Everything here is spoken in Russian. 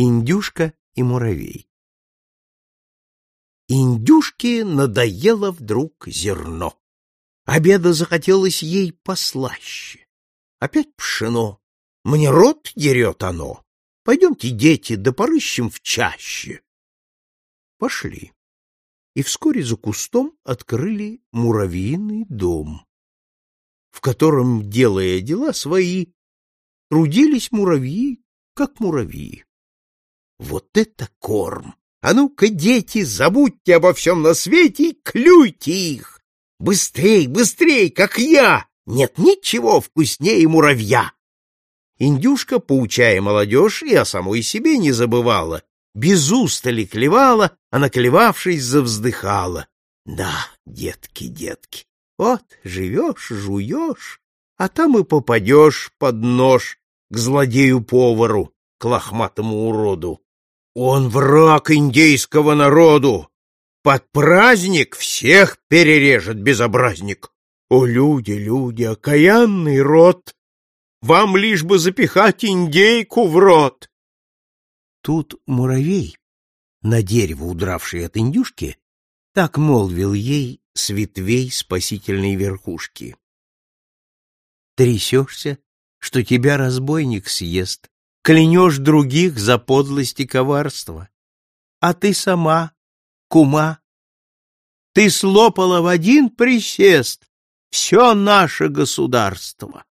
Индюшка и муравей. Индюшке надоело вдруг зерно. Обеда захотелось ей послаще. Опять пшено. Мне рот дерет оно. Пойдемте, дети, да порыщем в чаще. Пошли. И вскоре за кустом открыли муравьиный дом, в котором, делая дела свои, трудились муравьи, как муравьи. Вот это корм! А ну-ка, дети, забудьте обо всем на свете и клюйте их! Быстрей, быстрей, как я! Нет ничего вкуснее муравья! Индюшка, поучая молодежь, и о самой себе не забывала. Без устали клевала, а наклевавшись, завздыхала. Да, детки, детки, вот живешь, жуешь, а там и попадешь под нож к злодею-повару, к лохматому уроду. Он враг индейского народу. Под праздник всех перережет безобразник. О, люди, люди, окаянный род! Вам лишь бы запихать индейку в рот. Тут муравей, на дерево удравший от индюшки, так молвил ей с ветвей спасительной верхушки. Трясешься, что тебя разбойник съест, клянешь других за подлость и коварство. А ты сама, кума, ты слопала в один присест все наше государство.